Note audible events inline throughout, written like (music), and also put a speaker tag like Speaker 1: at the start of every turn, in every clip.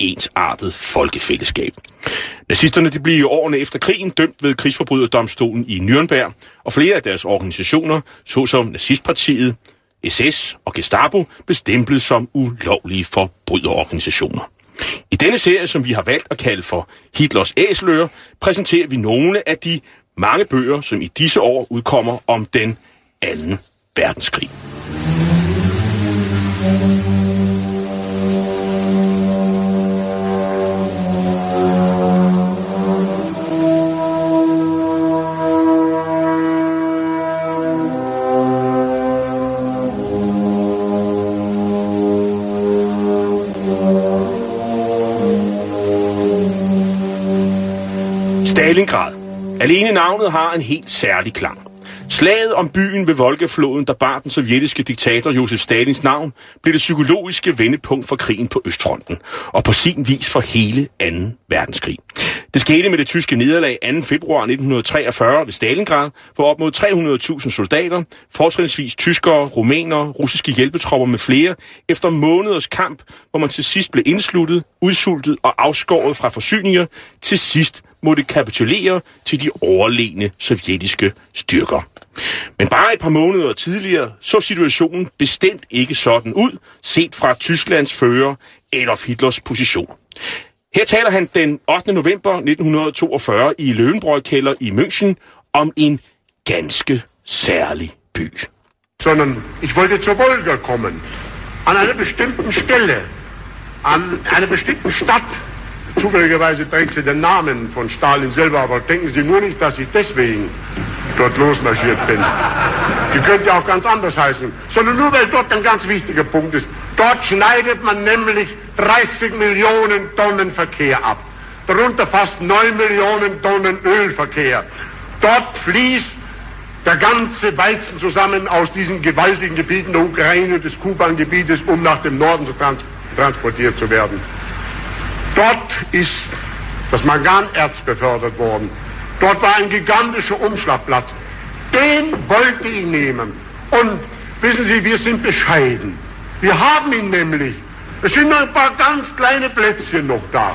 Speaker 1: ensartet folkefællesskab. Nazisterne de blev i årene efter krigen dømt ved krigsforbryderdomstolen i Nürnberg, og flere af deres organisationer, såsom nazistpartiet, SS og Gestapo, blev stemplet som ulovlige forbryderorganisationer. I denne serie, som vi har valgt at kalde for Hitlers Æsler, præsenterer vi nogle af de mange bøger, som i disse år udkommer om den anden verdenskrig. Stalingrad. Alene navnet har en helt særlig klang. Slaget om byen ved Volgafloden, der bar den sovjetiske diktator Josef Stalins navn, blev det psykologiske vendepunkt for krigen på Østfronten, og på sin vis for hele 2. verdenskrig. Det skete med det tyske nederlag 2. februar 1943 ved Stalingrad, hvor op mod 300.000 soldater, fortrinsvis tyskere, rumænere, russiske hjælpetropper med flere, efter måneders kamp, hvor man til sidst blev indsluttet, udsultet og afskåret fra forsyninger, til sidst måtte kapitulere til de overlegne sovjetiske styrker. Men bare et par måneder tidligere så situationen bestemt ikke sådan ud, set fra Tysklands fører Adolf Hitlers position. Her taler han den 8. november 1942 i Løvenbrødkælder i München om en ganske særlig by.
Speaker 2: Sondern ich wollte zur Wolga kommen. An einer bestimmten Stelle, an einer bestimmten Stadt. Zufälligerweise trägt sie den Namen von Stalin selber, aber denken Sie nur nicht, dass ich deswegen dort losmarschiert bin. Die könnte auch ganz anders heißen, sondern nur weil dort ein ganz wichtiger Punkt ist. Dort schneidet man nämlich 30 Millionen Tonnen Verkehr ab. Darunter fast 9 Millionen Tonnen Ölverkehr. Dort fließt der ganze Weizen zusammen aus diesen gewaltigen Gebieten der Ukraine und des Kuban-Gebietes, um nach dem Norden zu trans transportiert zu werden. Dort ist das Manganerz befördert worden. Dort war ein gigantischer Umschlagplatz. Den wollte ich nehmen. Und wissen Sie, wir sind bescheiden. Wir haben ihn nämlich. Es sind noch ein paar ganz kleine Plätzchen noch da.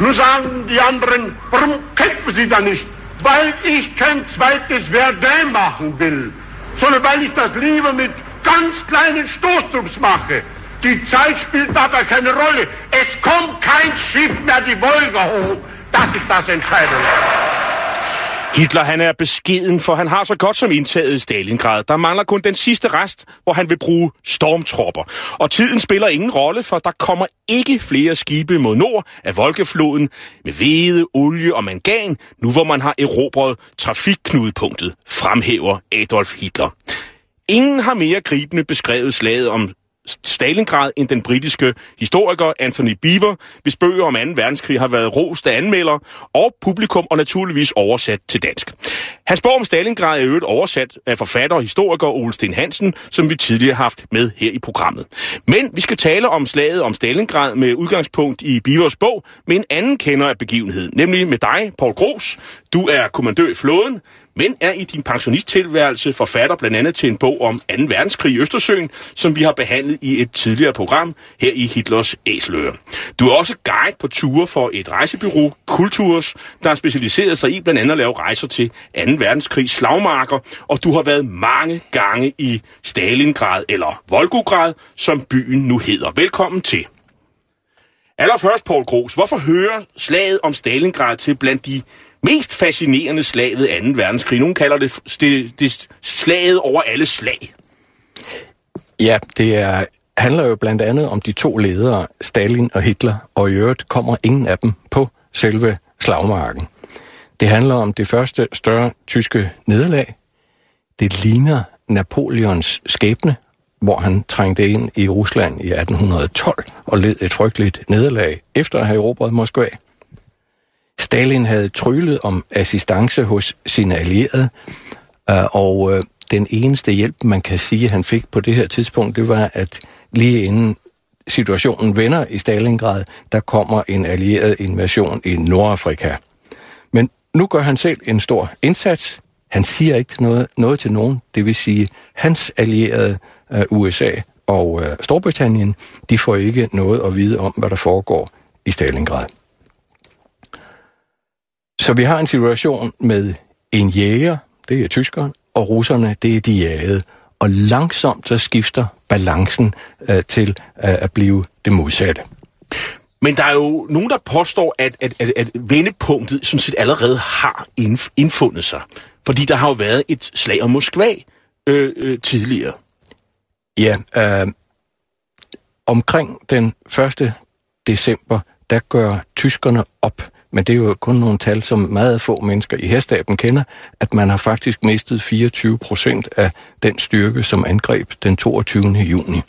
Speaker 2: Nun sagen die anderen, warum kämpfen Sie da nicht? Weil ich kein zweites Verdun machen will, sondern weil ich das lieber mit ganz kleinen Stoßtrupps mache. Die Zeit spielt dabei keine Rolle. Es kommt kein Schiff mehr die Wolga hoch. Das ist das Entscheidende.
Speaker 1: Hitler han er beskeden, for han har så godt som indtaget Stalingrad. Der mangler kun den sidste rest, hvor han vil bruge stormtropper. Og tiden spiller ingen rolle, for der kommer ikke flere skibe mod nord af Volgefloden med hvede, olie og mangan, nu hvor man har erobret trafikknudepunktet, fremhæver Adolf Hitler. Ingen har mere gribende beskrevet slaget om Stalingrad end den britiske historiker Anthony Beaver, hvis bøger om 2. verdenskrig har været rost af anmelder og publikum og naturligvis oversat til dansk. Hans bog om Stalingrad er øvrigt oversat af forfatter og historiker Ole Sten Hansen, som vi tidligere har haft med her i programmet. Men vi skal tale om slaget om Stalingrad med udgangspunkt i Beavers bog med en anden kender af begivenheden, nemlig med dig, Paul Gros. Du er kommandør i flåden, men er i din pensionisttilværelse forfatter blandt andet til en bog om 2. verdenskrig i Østersøen, som vi har behandlet i et tidligere program her i Hitlers Æsler. Du er også guide på ture for et rejsebyrå, Kulturs, der har specialiseret sig i blandt andet at lave rejser til 2. verdenskrig slagmarker, og du har været mange gange i Stalingrad eller Volgograd, som byen nu hedder. Velkommen til. Allerførst, Paul Gros, hvorfor hører slaget om Stalingrad til blandt de mest fascinerende slag ved 2. verdenskrig? Nogen kalder det, det, det slaget over alle slag.
Speaker 3: Ja, det er handler jo blandt andet om de to ledere, Stalin og Hitler, og i øvrigt kommer ingen af dem på selve slagmarken. Det handler om det første større tyske nederlag. Det ligner Napoleons skæbne, hvor han trængte ind i Rusland i 1812 og led et frygteligt nederlag efter at have erobret Moskva. Stalin havde tryllet om assistance hos sine allierede, øh, og øh, den eneste hjælp, man kan sige, han fik på det her tidspunkt, det var, at lige inden situationen vender i Stalingrad, der kommer en allieret invasion i Nordafrika. Men nu gør han selv en stor indsats. Han siger ikke noget, noget til nogen. Det vil sige, hans allierede øh, USA og Storbritannien, de får ikke noget at vide om, hvad der foregår i Stalingrad. Så vi har en situation med en jæger, det er tyskeren, og russerne, det er de jagede. Og langsomt så skifter balancen uh, til uh, at blive det modsatte.
Speaker 1: Men der er jo nogen, der påstår, at, at, at, at vendepunktet sådan set allerede har indfundet sig. Fordi der har jo været et slag om Moskva øh, øh, tidligere.
Speaker 3: Ja, øh, omkring den 1. december, der gør tyskerne op, men det er jo kun nogle tal, som meget få mennesker i herstaben kender, at man har faktisk mistet 24 procent af den styrke, som angreb den 22. juni.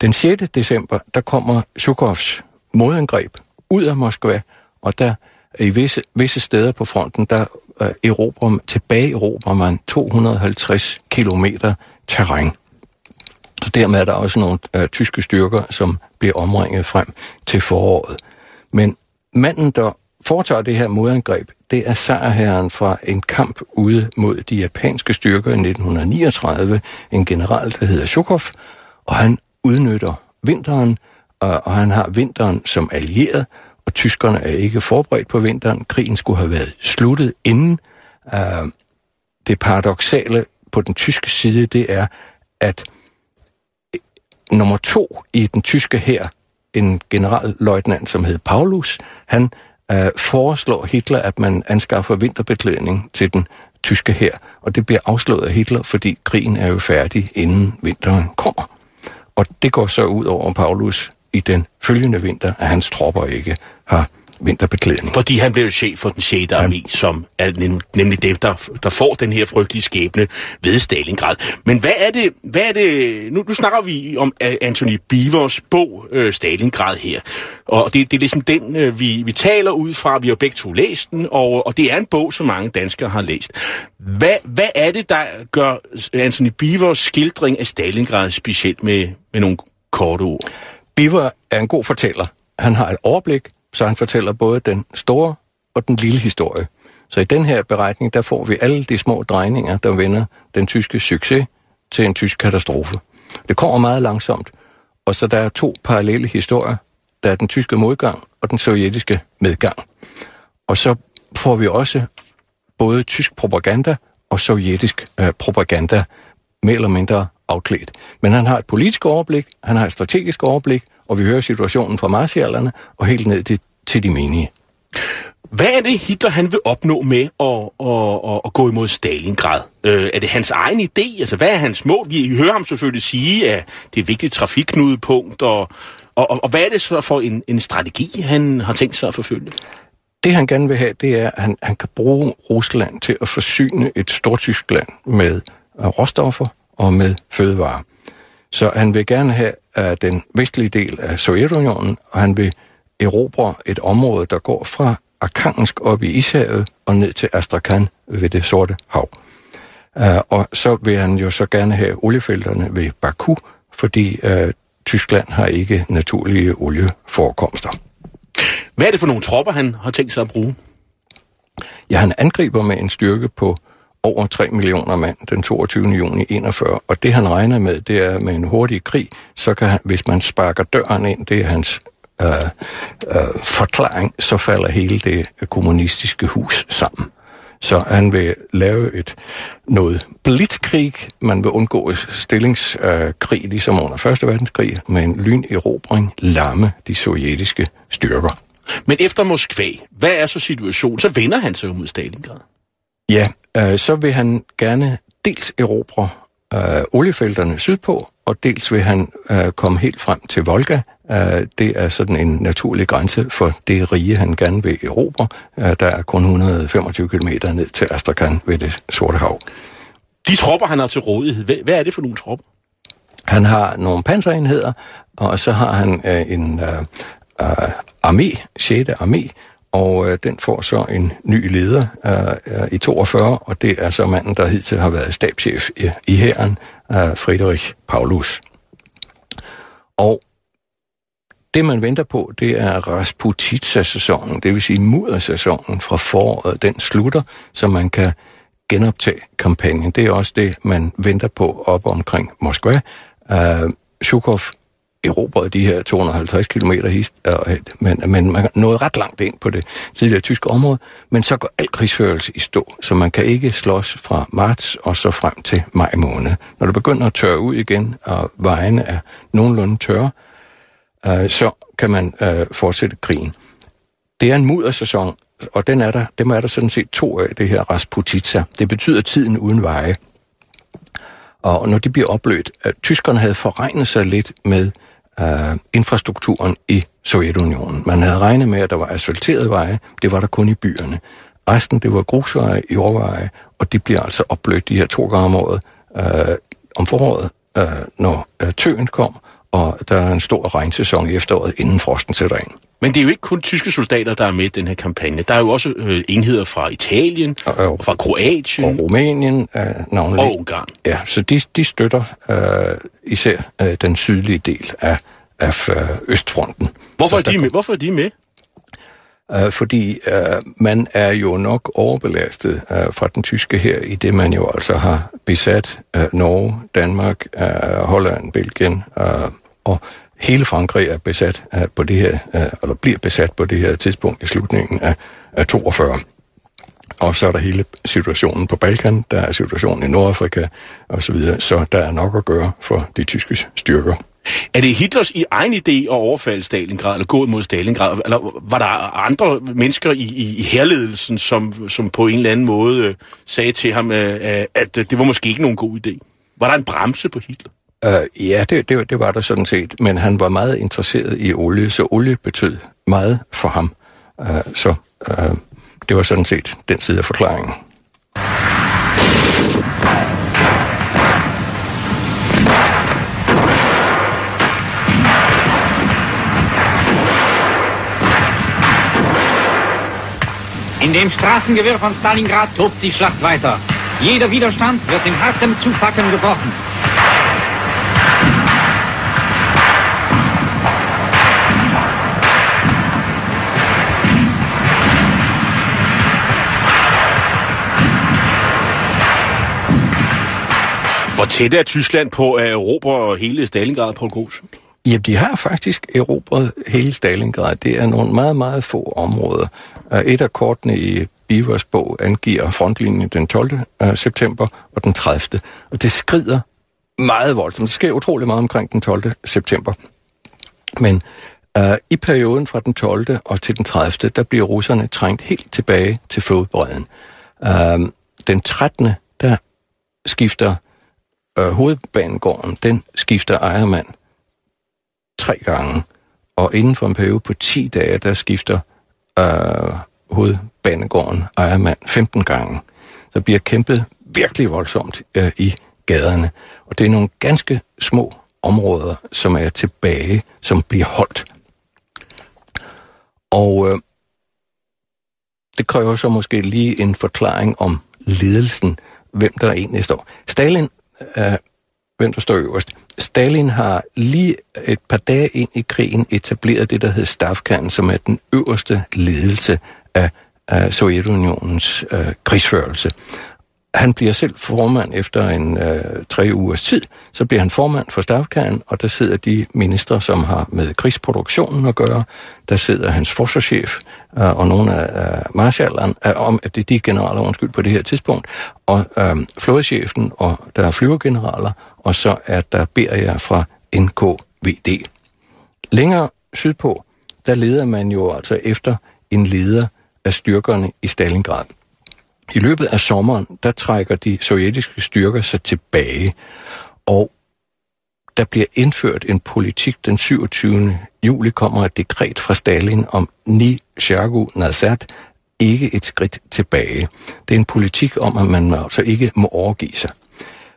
Speaker 3: Den 6. december, der kommer Sukovs modangreb ud af Moskva, og der i visse, visse steder på fronten, der øh, erobrer, tilbage erobrer man 250 kilometer terræn. Så dermed er der også nogle øh, tyske styrker, som bliver omringet frem til foråret. Men manden, der foretager det her modangreb, det er sejrherren fra en kamp ude mod de japanske styrker i 1939, en general, der hedder Shukov, og han udnytter vinteren, og, og han har vinteren som allieret, og tyskerne er ikke forberedt på vinteren. Krigen skulle have været sluttet inden. Uh, det paradoxale på den tyske side, det er, at nummer to i den tyske her, en generalløjtnant, som hed Paulus, han Øh, foreslår Hitler, at man anskaffer vinterbeklædning til den tyske her, og det bliver afslået af Hitler, fordi krigen er jo færdig, inden vinteren kommer. Og det går så ud over Paulus i den følgende vinter, at hans tropper ikke har vinterbeklædning.
Speaker 1: Fordi han blev chef for den 6. armé, ja. som er nem, nemlig det, der, der får den her frygtelige skæbne ved Stalingrad. Men hvad er det, hvad er det nu, nu snakker vi om Anthony Beavers bog, øh, Stalingrad her. Og det, det er ligesom den, øh, vi, vi taler ud fra. Vi har begge to læst den, og, og det er en bog, som mange danskere har læst. Hvad, hvad er det, der gør Anthony Beavers skildring af Stalingrad specielt med, med nogle korte ord?
Speaker 3: Beaver er en god fortæller. Han har et overblik, så han fortæller både den store og den lille historie. Så i den her beretning, der får vi alle de små drejninger, der vender den tyske succes til en tysk katastrofe. Det kommer meget langsomt, og så der er to parallelle historier. Der er den tyske modgang og den sovjetiske medgang. Og så får vi også både tysk propaganda og sovjetisk øh, propaganda mere eller mindre afklædt. Men han har et politisk overblik, han har et strategisk overblik, og vi hører situationen fra marsialerne og helt ned til, til de menige.
Speaker 1: Hvad er det, Hitler han vil opnå med at, at, at, at gå imod Stalingrad? Øh, er det hans egen idé? Altså, hvad er hans mål? Vi hører ham selvfølgelig sige, at det er et vigtigt trafikknudepunkt, og, og, og, og hvad er det så for en, en strategi, han har tænkt sig at forfølge?
Speaker 3: Det han gerne vil have, det er, at han, han kan bruge Rusland til at forsyne et Stortyskland med uh, råstoffer og med fødevarer. Så han vil gerne have uh, den vestlige del af Sovjetunionen, og han vil erobre et område, der går fra Arkangelsk op i Ishavet og ned til Astrakhan ved det sorte hav. Uh, og så vil han jo så gerne have oliefelterne ved Baku, fordi uh, Tyskland har ikke naturlige olieforekomster.
Speaker 1: Hvad er det for nogle tropper, han har tænkt sig at bruge?
Speaker 3: Ja, han angriber med en styrke på over 3 millioner mand den 22. juni 41, og det han regner med, det er med en hurtig krig, så kan han, hvis man sparker døren ind, det er hans øh, øh, forklaring, så falder hele det kommunistiske hus sammen. Så han vil lave et noget blitzkrig. Man vil undgå stillingskrig, øh, ligesom under Første Verdenskrig, med en lynerobring lamme de sovjetiske styrker.
Speaker 1: Men efter Moskva, hvad er så situationen? Så vender han sig jo mod Stalingrad.
Speaker 3: Ja, øh, så vil han gerne dels erobre øh, oliefelterne sydpå, og dels vil han øh, komme helt frem til Volga. Øh, det er sådan en naturlig grænse for det rige, han gerne vil erobre. Øh, der er kun 125 km ned til Astrakhan ved det Sorte Hav.
Speaker 1: De tropper, han har til rådighed, hvad, hvad er det for nogle tropper?
Speaker 3: Han har nogle panserenheder, og så har han øh, en øh, øh, armé, 6. armé, og øh, den får så en ny leder øh, øh, i 42, og det er så manden, der hidtil har været stabschef i, i hæren, øh, Friedrich Paulus. Og det, man venter på, det er Rasputitsa-sæsonen, det vil sige muddersæsonen fra foråret. Den slutter, så man kan genoptage kampagnen. Det er også det, man venter på op omkring Moskva. Øh, uh, Shukov erobrede de her 250 km hist, og, men, men man nåede ret langt ind på det tidligere tyske område, men så går al krigsførelse i stå, så man kan ikke slås fra marts og så frem til maj måned. Når det begynder at tørre ud igen, og vejene er nogenlunde tørre, øh, så kan man øh, fortsætte krigen. Det er en muddersæson, og den er der, dem er der sådan set to af, det her Rasputitsa. Det betyder tiden uden veje. Og når de bliver oplødt, at tyskerne havde forregnet sig lidt med øh, infrastrukturen i Sovjetunionen. Man havde regnet med, at der var asfalterede veje, det var der kun i byerne. Resten, det var grusveje, jordveje, og de bliver altså oplødt de her to gange om året, øh, om foråret, øh, når øh, tøen kom, og der er en stor regnsæson i efteråret, inden frosten sætter ind.
Speaker 1: Men det er jo ikke kun tyske soldater, der er med i den her kampagne. Der er jo også øh, enheder fra Italien, og, og fra Kroatien.
Speaker 3: Og Rumænien er navnlig.
Speaker 1: Og Ungarn.
Speaker 3: Ja, så de, de støtter øh, især øh, den sydlige del af, af øh, Østfronten.
Speaker 1: Hvorfor
Speaker 3: så
Speaker 1: er, de med? Hvorfor er de med?
Speaker 3: Øh, fordi øh, man er jo nok overbelastet øh, fra den tyske her, i det man jo altså har besat øh, Norge, Danmark, øh, Holland, Belgien øh, og hele Frankrig er besat på det her, eller bliver besat på det her tidspunkt i slutningen af, af 42. Og så er der hele situationen på Balkan, der er situationen i Nordafrika osv., så, videre. så der er nok at gøre for de tyske styrker.
Speaker 1: Er det Hitlers i egen idé at overfalde Stalingrad, eller gå mod Stalingrad, eller var der andre mennesker i, i, i herledelsen, som, som på en eller anden måde øh, sagde til ham, øh, at det var måske ikke nogen god idé? Var der en bremse på Hitler?
Speaker 3: Uh, ja, det, det, det var der sådan set, men han var meget interesseret i olie, så olie betød meget for ham. Uh, så uh, det var sådan set den side af forklaringen.
Speaker 4: In dem Straßengewirr von Stalingrad tobt die Schlacht weiter. Jeder Widerstand wird in hartem Zupacken gebrochen.
Speaker 1: Hvor tæt er Tyskland på at erobre hele Stalingrad, på Gros?
Speaker 3: Ja, de har faktisk erobret hele Stalingrad. Det er nogle meget, meget få områder. Øh, et af kortene i Bivers bog angiver frontlinjen den 12. Øh, september og den 30. Og det skrider meget voldsomt. Det sker utrolig meget omkring den 12. september. Men uh, i perioden fra den 12. og til den 30. der bliver russerne trængt helt tilbage til flodbredden. Uh, den 13. der skifter øh, hovedbanegården, den skifter ejermand tre gange. Og inden for en periode på 10 dage, der skifter øh, hovedbanegården ejermand 15 gange. Så bliver kæmpet virkelig voldsomt øh, i gaderne. Og det er nogle ganske små områder, som er tilbage, som bliver holdt. Og øh, det kræver så måske lige en forklaring om ledelsen, hvem der egentlig står. Stalin, øh, hvem der står øverst. Stalin har lige et par dage ind i krigen etableret det, der hedder Stavkan, som er den øverste ledelse af, af Sovjetunionens øh, krigsførelse. Han bliver selv formand efter en øh, tre ugers tid. Så bliver han formand for Stavkan, og der sidder de ministre, som har med krigsproduktionen at gøre. Der sidder hans forsvarschef øh, og nogle af øh, marshallerne, øh, om at det er de generaler, undskyld, på det her tidspunkt, og øh, flådechefen, og der er flyvergeneraler, og så er der Beria fra NKVD. Længere sydpå, der leder man jo altså efter en leder af styrkerne i Stalingrad. I løbet af sommeren, der trækker de sovjetiske styrker sig tilbage, og der bliver indført en politik den 27. juli kommer et dekret fra Stalin om ni Shergu nazat, ikke et skridt tilbage. Det er en politik om, at man altså ikke må overgive sig.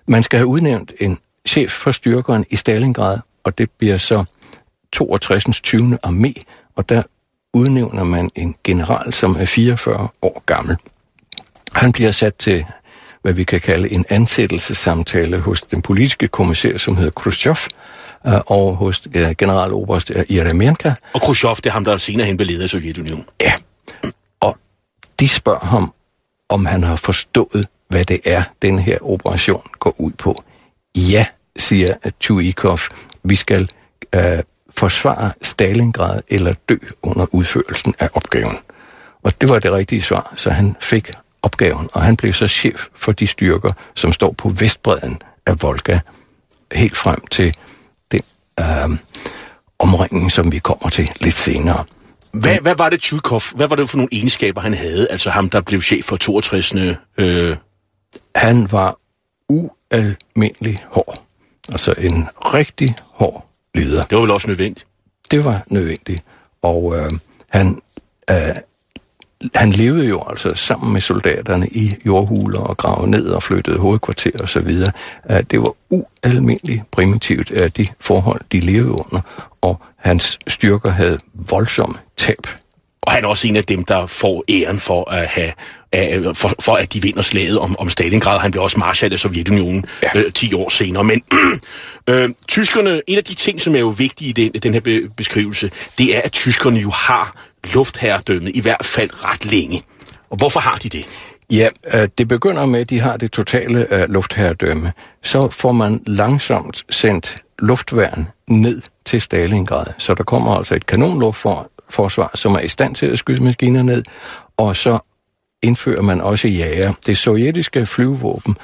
Speaker 3: Man skal have udnævnt en chef for styrkeren i Stalingrad, og det bliver så 62. 20. armé, og der udnævner man en general, som er 44 år gammel. Han bliver sat til, hvad vi kan kalde en ansættelsessamtale hos den politiske kommissær, som hedder Khrushchev, øh, og hos øh, generaloberst Yeremenka.
Speaker 1: Og Khrushchev, det er ham, der senere hen blev leder af Sovjetunionen.
Speaker 3: Ja, og de spørger ham, om han har forstået, hvad det er, den her operation går ud på. Ja, siger Tuikov, vi skal øh, forsvare Stalingrad eller dø under udførelsen af opgaven. Og det var det rigtige svar, så han fik opgaven, og han blev så chef for de styrker, som står på vestbredden af Volga, helt frem til den øh, omringning, som vi kommer til lidt senere.
Speaker 1: Hvad, hvad var det, Tjukov, hvad var det for nogle egenskaber, han havde? Altså ham, der blev chef for 62. Øh...
Speaker 3: Han var ualmindelig hård. Altså en rigtig hård leder.
Speaker 1: Det var vel også nødvendigt?
Speaker 3: Det var nødvendigt. Og øh, han, øh, han levede jo altså sammen med soldaterne i jordhuler og gravede ned og flyttede hovedkvarter og så videre. Det var ualmindeligt primitivt, af de forhold, de levede under, og hans styrker havde voldsomme tab.
Speaker 1: Og han er også en af dem, der får æren for at have for, for at de vinder slaget om, om Stalingrad. Han blev også marshal af Sovjetunionen ja. øh, 10 år senere. Men (clears throat) øh, tyskerne, en af de ting, som er jo vigtige i den, den her be, beskrivelse, det er, at tyskerne jo har luftherredømme, i hvert fald ret længe. Og hvorfor har de det?
Speaker 3: Ja, øh, det begynder med, at de har det totale øh, luftherredømme. Så får man langsomt sendt luftværn ned til Stalingrad. Så der kommer altså et kanonluftforsvar, som er i stand til at skyde maskiner ned, og så indfører man også jager. Det sovjetiske flyvevåben,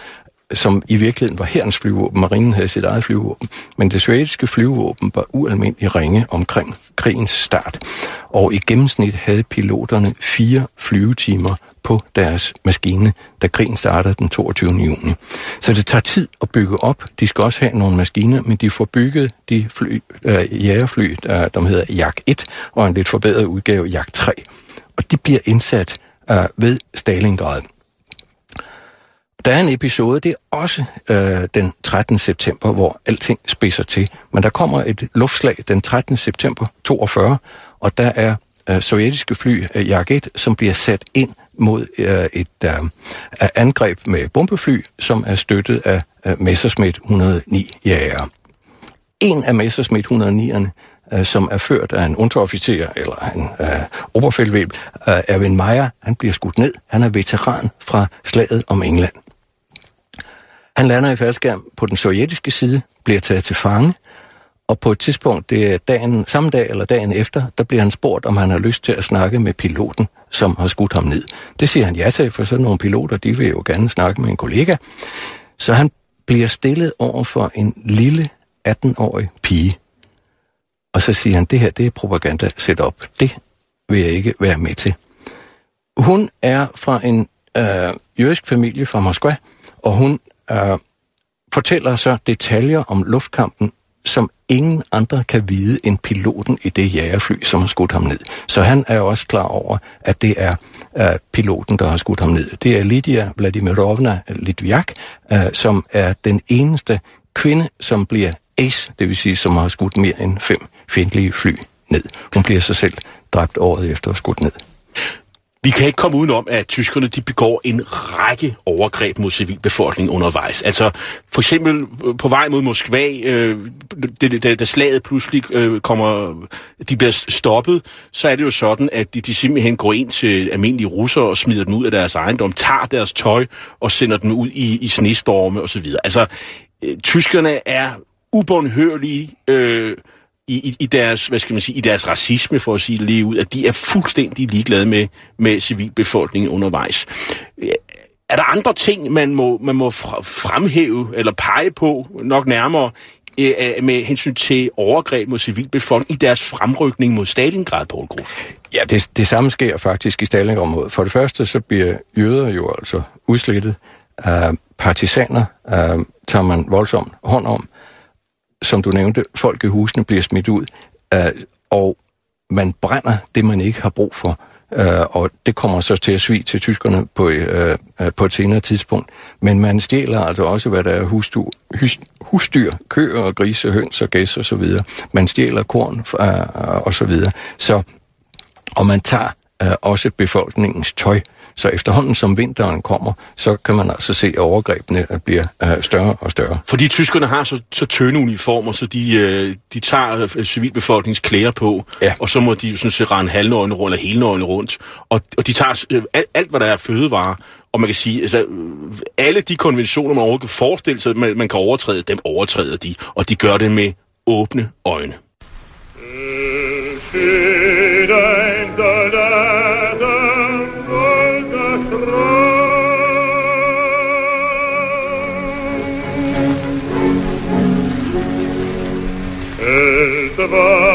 Speaker 3: som i virkeligheden var herrens flyvåben, marinen havde sit eget flyvåben, men det sovjetiske flyvåben var ualmindeligt ringe omkring krigens start. Og i gennemsnit havde piloterne fire flyvetimer på deres maskine, da krigen startede den 22. juni. Så det tager tid at bygge op. De skal også have nogle maskiner, men de får bygget de fly, øh, jægerfly, der, der hedder Jak 1, og en lidt forbedret udgave Jak 3. Og de bliver indsat øh, ved Stalingrad. Der er en episode, det er også øh, den 13. september, hvor alting spidser til. Men der kommer et luftslag den 13. september 42, og der er øh, sovjetiske fly, øh, Jak 1, som bliver sat ind mod øh, et øh, angreb med bombefly, som er støttet af øh, Messerschmitt 109 jæger. En af Messerschmitt 109'erne øh, som er ført af en underofficer eller en øh, oberfeldweb, øh, Erwin Meyer, han bliver skudt ned. Han er veteran fra slaget om England. Han lander i faldskærm på den sovjetiske side, bliver taget til fange, og på et tidspunkt, det er dagen, samme dag eller dagen efter, der bliver han spurgt, om han har lyst til at snakke med piloten, som har skudt ham ned. Det siger han ja til, for sådan nogle piloter, de vil jo gerne snakke med en kollega. Så han bliver stillet over for en lille 18-årig pige, og så siger han, det her det er propaganda set op. Det vil jeg ikke være med til. Hun er fra en øh, jødisk familie fra Moskva, og hun øh, fortæller så detaljer om luftkampen, som ingen andre kan vide end piloten i det jagerfly, som har skudt ham ned. Så han er også klar over, at det er øh, piloten, der har skudt ham ned. Det er Lydia Vladimirovna Litviak, øh, som er den eneste kvinde, som bliver ace, det vil sige, som har skudt mere end fem fjendtlige fly ned. Hun bliver sig selv dræbt året efter og skudt ned.
Speaker 1: Vi kan ikke komme udenom, at tyskerne de begår en række overgreb mod civilbefolkningen undervejs. Altså for eksempel øh, på vej mod Moskva, øh, da, da slaget pludselig øh, kommer, de bliver stoppet, så er det jo sådan, at de, de simpelthen går ind til almindelige russere og smider dem ud af deres ejendom, tager deres tøj og sender dem ud i, i snestorme osv. Altså øh, tyskerne er ubåndhørlige... Øh, i, i, deres, hvad skal man sige, i deres racisme, for at sige lige ud, at de er fuldstændig ligeglade med, med civilbefolkningen undervejs. Er der andre ting, man må, man må fremhæve eller pege på nok nærmere eh, eh, med hensyn til overgreb mod civilbefolkningen i deres fremrykning mod Stalingrad, Poul Grus?
Speaker 3: Ja, det, det samme sker faktisk i Stalingrad-området. For det første så bliver jøder jo altså udslettet. Uh, partisaner uh, tager man voldsomt hånd om. Som du nævnte, folk i husene bliver smidt ud, øh, og man brænder det, man ikke har brug for. Øh, og det kommer så til at svige til tyskerne på, øh, øh, på et senere tidspunkt. Men man stjæler altså også, hvad der er husdyr, hus, husdyr køer og grise, høns og gæs og så videre. Man stjæler korn øh, og så videre. Så, og man tager øh, også befolkningens tøj. Så efterhånden som vinteren kommer, så kan man altså se, at overgrebene bliver uh, større og større.
Speaker 1: Fordi tyskerne har så, så tynde uniformer, så de, uh, de tager uh, civilbefolkningens klæder på,
Speaker 3: Ja.
Speaker 1: og så må de sådan set rende halvnøgne rundt, eller helnøgne rundt. Og, og de tager alt, alt, hvad der er fødevarer, og man kan sige, altså, øh, alle de konventioner, man overhovedet kan forestille sig, man, man kan overtræde, dem overtræder de, og de gør det med åbne øjne. Der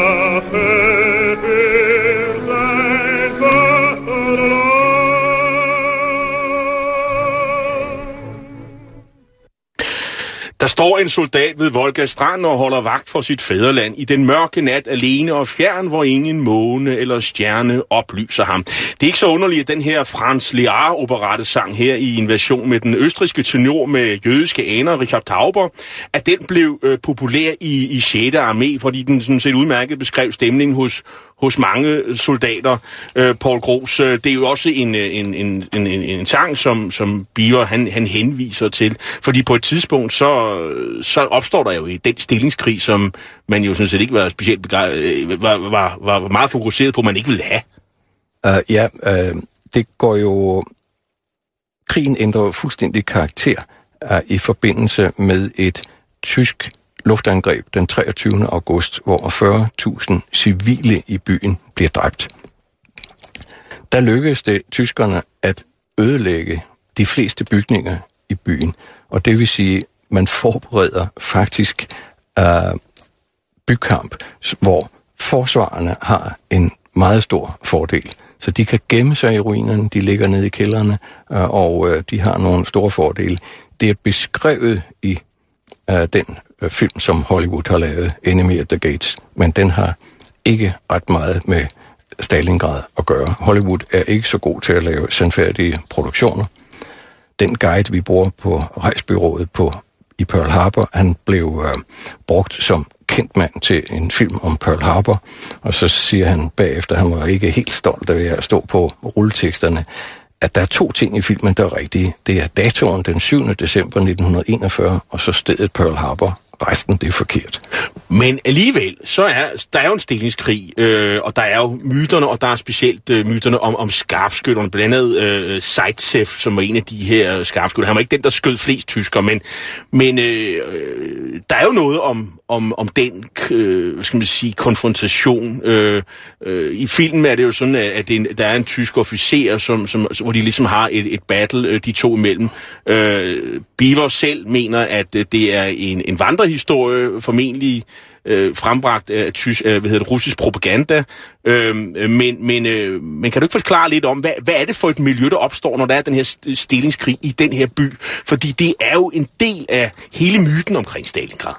Speaker 1: står en soldat ved Volga Strand og holder vagt for sit fædreland i den mørke nat alene og fjern, hvor ingen måne eller stjerne oplyser ham. Det er ikke så underligt, at den her Franz Lear operette sang her i invasion med den østriske tenor med jødiske aner, Richard Tauber, at den blev øh, populær i, i 6. armé, fordi den sådan set udmærket beskrev stemningen hos, hos mange soldater. Øh, Paul Gros, øh, det er jo også en, øh, en, en, en, en, en sang, som, som Biver han, han henviser til. Fordi på et tidspunkt, så, så opstår der jo i den stillingskrig, som man jo sådan set ikke var specielt begejstret, øh, var, var, var meget fokuseret på, man ikke ville have.
Speaker 3: Uh, ja, uh, det går jo... Krigen ændrer fuldstændig karakter uh, i forbindelse med et tysk luftangreb den 23. august, hvor 40.000 civile i byen bliver dræbt. Der lykkedes det tyskerne at ødelægge de fleste bygninger i byen, og det vil sige, man forbereder faktisk øh, bykamp, hvor forsvarerne har en meget stor fordel. Så de kan gemme sig i ruinerne, de ligger nede i kældrene, øh, og øh, de har nogle store fordele. Det er beskrevet i øh, den Øh, film, som Hollywood har lavet, Enemy at the Gates, men den har ikke ret meget med Stalingrad at gøre. Hollywood er ikke så god til at lave sandfærdige produktioner. Den guide, vi bruger på rejsbyrået på, i Pearl Harbor, han blev øh, brugt som kendt mand til en film om Pearl Harbor, og så siger han bagefter, han var ikke helt stolt af at stå på rulleteksterne, at der er to ting i filmen, der er rigtige. Det er datoen den 7. december 1941, og så stedet Pearl Harbor. Resten, det er forkert.
Speaker 1: Men alligevel, så er der er jo en stillingskrig, øh, og der er jo myterne, og der er specielt øh, myterne om, om skarpskytterne. Blandt andet øh, Seitzev, som var en af de her skarpskytter. Han var ikke den, der skød flest tysker, men, men øh, øh, der er jo noget om, om, om den, øh, hvad skal man sige, konfrontation. Øh, øh, I filmen er det jo sådan, at, at det er en, der er en tysk officer, som, som, hvor de ligesom har et, et battle, øh, de to imellem. Øh, Beaver selv mener, at øh, det er en, en vandrehistorie, formentlig øh, frembragt af tysk, øh, hvad hedder det, russisk propaganda. Øh, men, men, øh, men kan du ikke forklare lidt om, hvad, hvad er det for et miljø, der opstår, når der er den her stillingskrig i den her by? Fordi det er jo en del af hele myten omkring Stalingrad.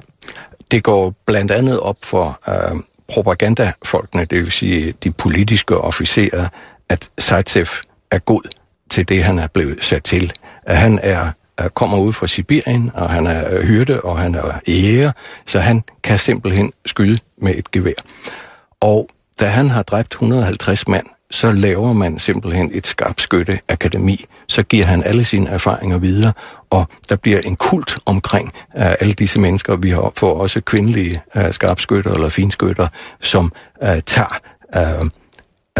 Speaker 3: Det går blandt andet op for øh, propagandafolkene, det vil sige de politiske officerer, at Zaitsev er god til det, han er blevet sat til. At han er er- kommer ud fra Sibirien, og han er øh, hyrde, og han er ære, så han kan simpelthen skyde med et gevær. Og da han har dræbt 150 mand, så laver man simpelthen et skarpskytte akademi. Så giver han alle sine erfaringer videre, og der bliver en kult omkring uh, alle disse mennesker. Vi har får også kvindelige uh, skarpskytter eller finskytter, som uh, tager uh,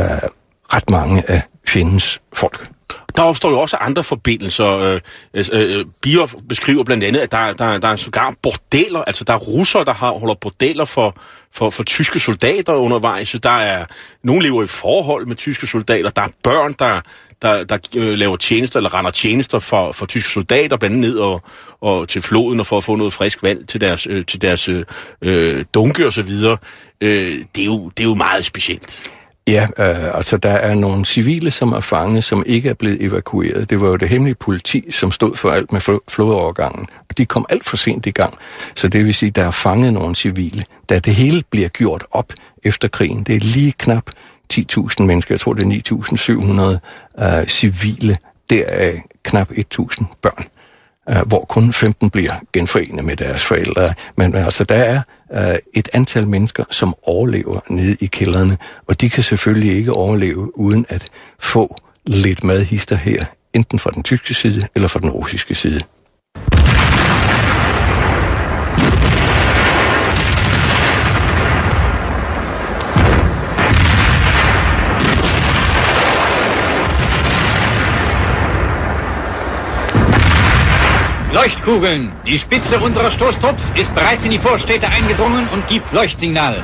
Speaker 3: uh, ret mange af fjendens folk.
Speaker 1: Der opstår jo også andre forbindelser. Øh, øh, øh Bier beskriver blandt andet, at der, der, der er sågar bordeller, altså der er russere, der har, holder bordeller for, for, for tyske soldater undervejs. Der er, nogle lever i forhold med tyske soldater, der er børn, der, der, der øh, laver tjenester, eller render tjenester for, for tyske soldater, blandt andet ned og, og til floden, og for at få noget frisk vand til deres, øh, til deres øh, øh dunke osv. Øh, det, er jo, det er jo meget specielt.
Speaker 3: Ja, øh, altså der er nogle civile, som er fanget, som ikke er blevet evakueret. Det var jo det hemmelige politi, som stod for alt med flodovergangen. Og de kom alt for sent i gang. Så det vil sige, der er fanget nogle civile. Da det hele bliver gjort op efter krigen, det er lige knap 10.000 mennesker, jeg tror det er 9.700 øh, civile, der er knap 1.000 børn øh, hvor kun 15 bliver genforenet med deres forældre. Men altså, der er øh, et antal mennesker, som overlever nede i kældrene, og de kan selvfølgelig ikke overleve uden at få lidt madhister her, enten fra den tyske side eller fra den russiske side.
Speaker 4: Leuchtkugeln. Die Spitze unserer Stoßtrupps ist bereits in die Vorstädte eingedrungen und gibt Leuchtsignal.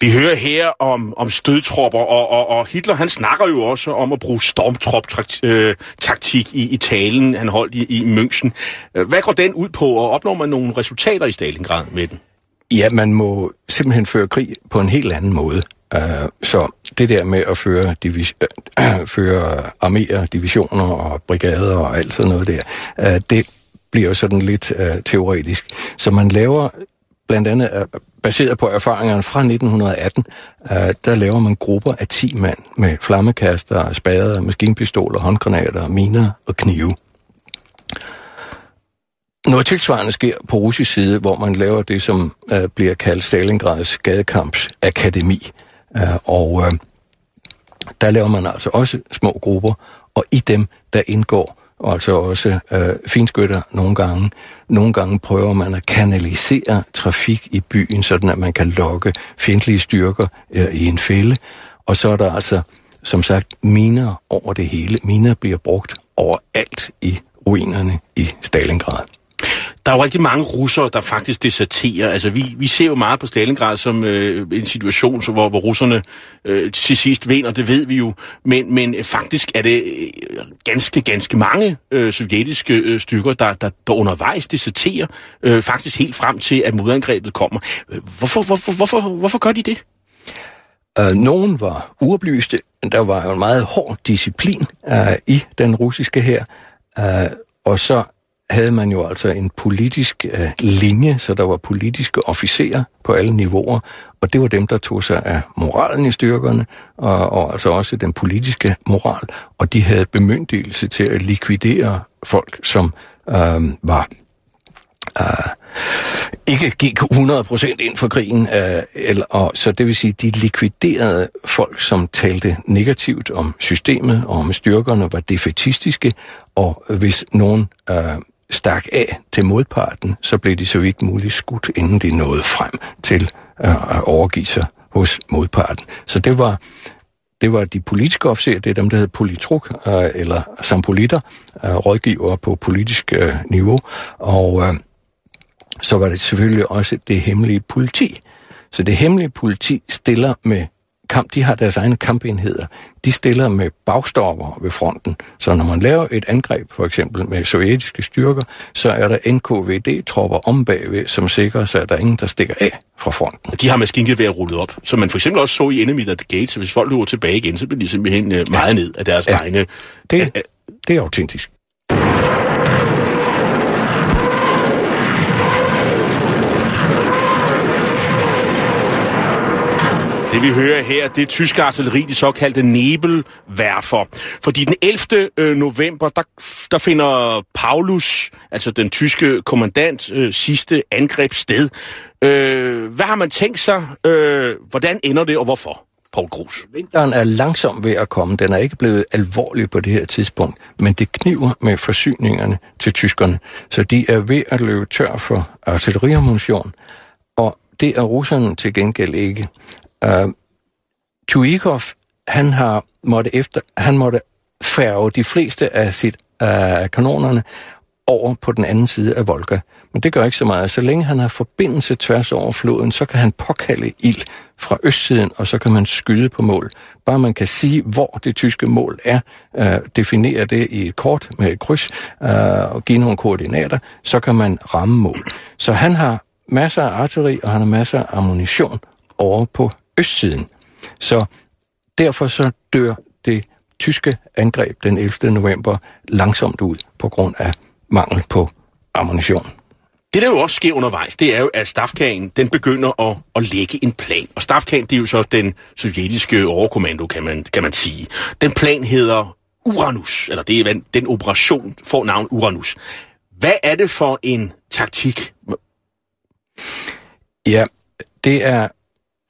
Speaker 1: Vi hører her om, om stødtropper, og, og, og Hitler han snakker jo også om at bruge stormtrop-taktik i, i talen, han holdt i, i München. Hvad går den ud på, og opnår man nogle resultater i Stalingrad med den?
Speaker 3: Ja, man må simpelthen føre krig på en helt anden måde. Øh, så det der med at føre, divis- øh, (clears throat) føre arméer, divisioner og brigader og alt sådan noget der, øh, det bliver sådan lidt øh, teoretisk. Så man laver blandt andet øh, baseret på erfaringerne fra 1918, øh, der laver man grupper af 10 mand med flammekaster, spader, maskinpistoler, håndgranater, miner og knive. Noget tilsvarende sker på russisk side, hvor man laver det, som øh, bliver kaldt Stalingrads gadekampsakademi. Øh, og øh, der laver man altså også små grupper, og i dem, der indgår og altså også øh, finskytter nogle gange. Nogle gange prøver man at kanalisere trafik i byen, sådan at man kan lokke fjendtlige styrker øh, i en fælde. Og så er der altså, som sagt, miner over det hele. Miner bliver brugt overalt i ruinerne i Stalingrad.
Speaker 1: Der er jo rigtig mange russere, der faktisk deserterer. Altså, vi, vi ser jo meget på Stalingrad som øh, en situation, så, hvor, hvor russerne øh, til sidst vinder, det ved vi jo. Men, men faktisk er det øh, ganske, ganske mange øh, sovjetiske øh, styrker, der, der, der undervejs deserterer, øh, faktisk helt frem til, at modangrebet kommer. Hvorfor, hvorfor, hvorfor, hvorfor gør de det?
Speaker 3: Øh, nogen var uoplyste. Der var jo en meget hård disciplin uh, i den russiske her. Uh, og så havde man jo altså en politisk øh, linje, så der var politiske officerer på alle niveauer, og det var dem, der tog sig af moralen i styrkerne, og, og altså også den politiske moral, og de havde bemyndigelse til at likvidere folk, som øh, var øh, ikke gik 100% ind for krigen, øh, eller, og, så det vil sige, de likviderede folk, som talte negativt om systemet og om styrkerne, var defetistiske, og hvis nogen øh, stak af til modparten, så blev de så vidt muligt skudt, inden de nåede frem til at overgive sig hos modparten. Så det var, det var de politiske officerer, det er dem, der hed politruk, øh, eller sampolitter, øh, rådgiver på politisk øh, niveau, og øh, så var det selvfølgelig også det hemmelige politi. Så det hemmelige politi stiller med kamp, de har deres egne kampenheder. De stiller med bagstopper ved fronten. Så når man laver et angreb, for eksempel med sovjetiske styrker, så er der NKVD-tropper om bagved, som sikrer sig, at der er ingen, der stikker af fra fronten.
Speaker 1: De har maskingevær rullet op, som man for eksempel også så i Enemy at the Gate, så hvis folk løber tilbage igen, så bliver de simpelthen øh, meget ja. ned af deres ja. egne...
Speaker 3: Det, det er autentisk.
Speaker 1: Det vi hører her, det er tysk artilleri, de såkaldte Nebelwerfer. Fordi den 11. Øh, november, der, der finder Paulus, altså den tyske kommandant, øh, sidste angreb sted. Øh, hvad har man tænkt sig? Øh, hvordan ender det, og hvorfor? Paul Grus.
Speaker 3: Vinteren er langsom ved at komme. Den er ikke blevet alvorlig på det her tidspunkt, men det kniver med forsyningerne til tyskerne. Så de er ved at løbe tør for artilleriammunition, og det er russerne til gengæld ikke. Uh, Tuikov, han har måtte efter, han måtte færge de fleste af sit uh, kanonerne over på den anden side af Volga. Men det gør ikke så meget. Så længe han har forbindelse tværs over floden, så kan han påkalde ild fra østsiden, og så kan man skyde på mål. Bare man kan sige, hvor det tyske mål er, øh, definere det i et kort med et kryds øh, og give nogle koordinater, så kan man ramme mål. Så han har masser af artilleri, og han har masser af ammunition over på østsiden. Så derfor så dør det tyske angreb den 11. november langsomt ud på grund af mangel på ammunition.
Speaker 1: Det, der jo også sker undervejs, det er jo, at Stafkagen, den begynder at, at lægge en plan. Og Stafkagen, det er jo så den sovjetiske overkommando, kan man, kan man sige. Den plan hedder Uranus, eller det er den operation får navn Uranus. Hvad er det for en taktik?
Speaker 3: Ja, det er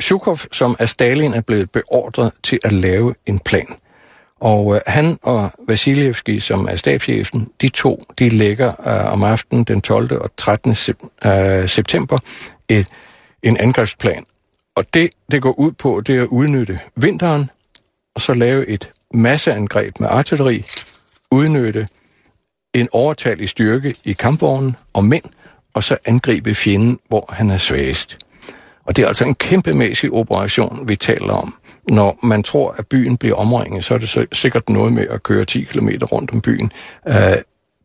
Speaker 3: Zhukov, som af Stalin er blevet beordret til at lave en plan. Og øh, han og Vasiljevski, som er stabschefen, de to, de lægger øh, om aftenen den 12. og 13. Sep- øh, september et, en angrebsplan. Og det, det går ud på, det er at udnytte vinteren, og så lave et masseangreb med artilleri, udnytte en overtalig styrke i kampvognen og mænd, og så angribe fjenden, hvor han er svagest. Og det er altså en kæmpemæssig operation, vi taler om når man tror, at byen bliver omringet, så er det så sikkert noget med at køre 10 km rundt om byen. Uh,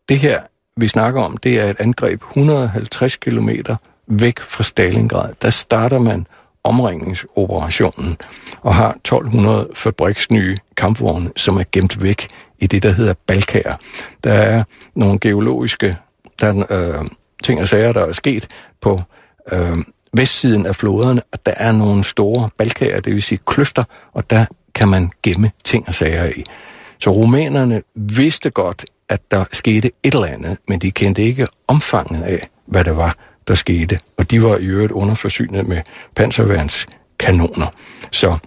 Speaker 3: det her, vi snakker om, det er et angreb 150 km væk fra Stalingrad. Der starter man omringningsoperationen og har 1200 fabriksnye kampvogne, som er gemt væk i det, der hedder Balkær. Der er nogle geologiske der er, øh, ting og sager, der er sket på øh, vestsiden af floderne, at der er nogle store balkager, det vil sige kløfter, og der kan man gemme ting og sager i. Så rumænerne vidste godt, at der skete et eller andet, men de kendte ikke omfanget af, hvad det var, der skete. Og de var i øvrigt underforsynet med panserværnskanoner. Så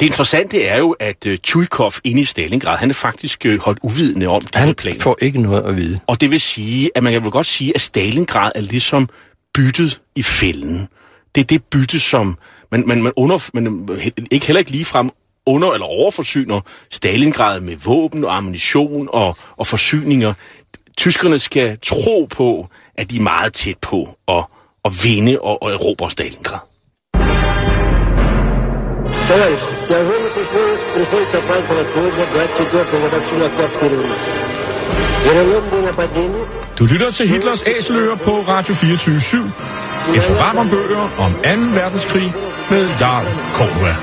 Speaker 1: det interessante er jo, at uh, Tjujkov inde i Stalingrad, han er faktisk uh, holdt uvidende om
Speaker 3: det
Speaker 1: her plan.
Speaker 3: Han får ikke noget at vide.
Speaker 1: Og det vil sige, at man kan vel godt sige, at Stalingrad er ligesom byttet i fælden. Det er det bytte, som man, man, man, under, man ikke heller ikke ligefrem under- eller overforsyner Stalingrad med våben og ammunition og, og forsyninger. Tyskerne skal tro på, at de er meget tæt på at, at vinde og, og erobre Stalingrad. Товарищи, с тяжелой приходится праздновать сегодня 24-ю годовщину Октябрьской революции. Переломные нападения du lytter til Hitlers Æseløer på Radio 24 /7. Et program om bøger om 2. verdenskrig med Jarl Kortua.